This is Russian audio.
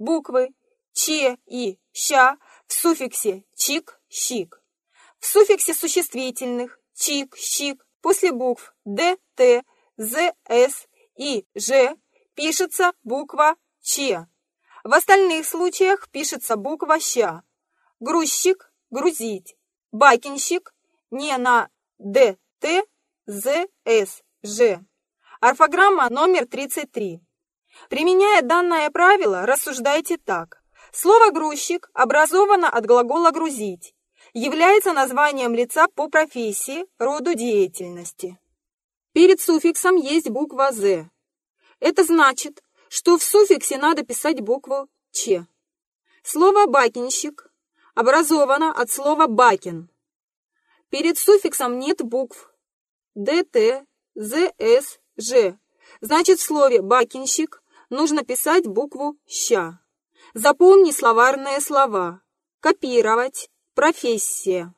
буквы че и ща в суффиксе чик, щик. В суффиксе существительных чик, щик после букв д, т, з, с и ж пишется буква че. В остальных случаях пишется буква ща. Грузчик – грузить. Бакинщик – не на д, т, з, с, ж. Орфограмма номер 33. Применяя данное правило, рассуждайте так. Слово «грузчик» образовано от глагола «грузить», является названием лица по профессии, роду деятельности. Перед суффиксом есть буква «з». Это значит, что в суффиксе надо писать букву «ч». Слово «бакинщик» образовано от слова «бакин». Перед суффиксом нет букв «дт», «зс», «ж». Значит, в слове «бакинщик» нужно писать букву «ща». Запомни словарные слова. Копировать. Профессия.